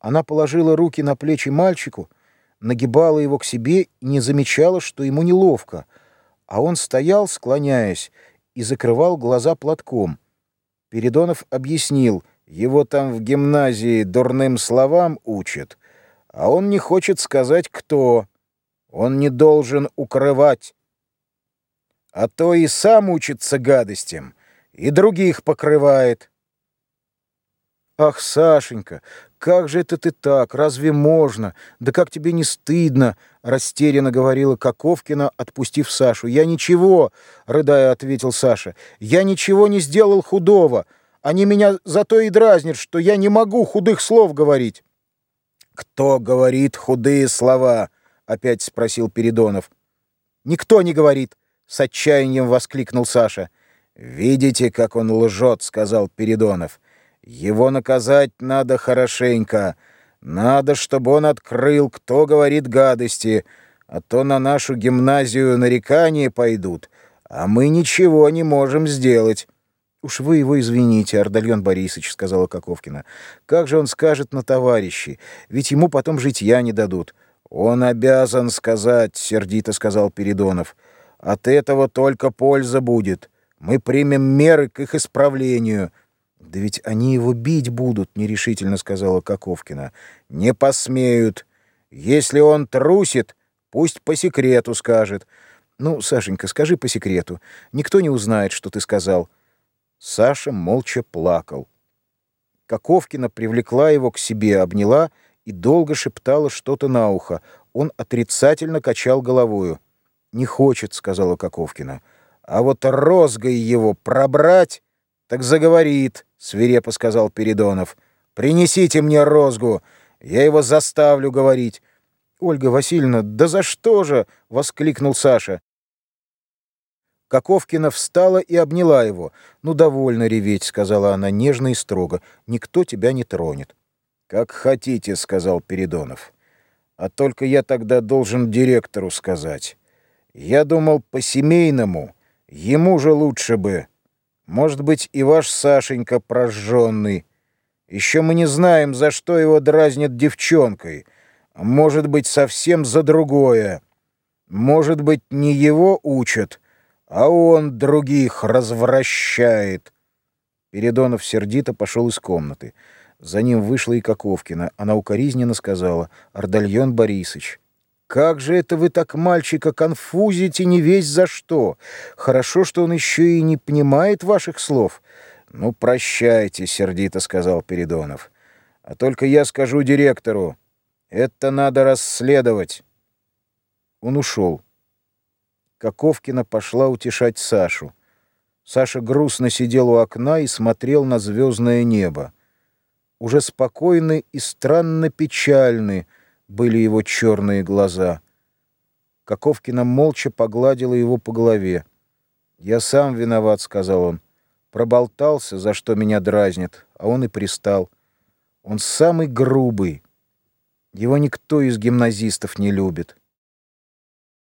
Она положила руки на плечи мальчику, нагибала его к себе и не замечала, что ему неловко, а он стоял, склоняясь, и закрывал глаза платком. Передонов объяснил, его там в гимназии дурным словам учат, а он не хочет сказать, кто. Он не должен укрывать. А то и сам учится гадостям, и других покрывает. «Ах, Сашенька, как же это ты так? Разве можно? Да как тебе не стыдно?» Растерянно говорила Коковкина, отпустив Сашу. «Я ничего», — рыдая ответил Саша, — «я ничего не сделал худого. Они меня зато и дразнят, что я не могу худых слов говорить». «Кто говорит худые слова?» — опять спросил Передонов. «Никто не говорит», — с отчаянием воскликнул Саша. «Видите, как он лжет», — сказал Передонов. Его наказать надо хорошенько. Надо, чтобы он открыл, кто говорит гадости, а то на нашу гимназию нарекания пойдут, а мы ничего не можем сделать». «Уж вы его извините, Ардальон Борисович», — сказала Коковкина. «Как же он скажет на товарищи? Ведь ему потом житья не дадут». «Он обязан сказать», — сердито сказал Передонов. «От этого только польза будет. Мы примем меры к их исправлению». «Да ведь они его бить будут», — нерешительно сказала Коковкина. «Не посмеют. Если он трусит, пусть по секрету скажет». «Ну, Сашенька, скажи по секрету. Никто не узнает, что ты сказал». Саша молча плакал. Коковкина привлекла его к себе, обняла и долго шептала что-то на ухо. Он отрицательно качал головою. «Не хочет», — сказала Коковкина. «А вот розгой его пробрать...» «Так заговорит», — свирепо сказал Передонов. «Принесите мне розгу, я его заставлю говорить». «Ольга Васильевна, да за что же?» — воскликнул Саша. Коковкина встала и обняла его. «Ну, довольно реветь», — сказала она нежно и строго. «Никто тебя не тронет». «Как хотите», — сказал Передонов. «А только я тогда должен директору сказать. Я думал по-семейному, ему же лучше бы». Может быть, и ваш Сашенька прожженный. Еще мы не знаем, за что его дразнят девчонкой. Может быть, совсем за другое. Может быть, не его учат, а он других развращает. Передонов сердито пошел из комнаты. За ним вышла и Коковкина. Она укоризненно сказала «Ардальон Борисович». Как же это вы так мальчика конфузите не весь за что? Хорошо, что он еще и не понимает ваших слов. Ну, прощайте, сердито сказал Передонов. А только я скажу директору. Это надо расследовать. Он ушел. Коковкина пошла утешать Сашу. Саша грустно сидел у окна и смотрел на звездное небо. Уже спокойный и странно печальный, были его черные глаза. Коковкина молча погладила его по голове. «Я сам виноват», — сказал он. «Проболтался, за что меня дразнит, а он и пристал. Он самый грубый. Его никто из гимназистов не любит».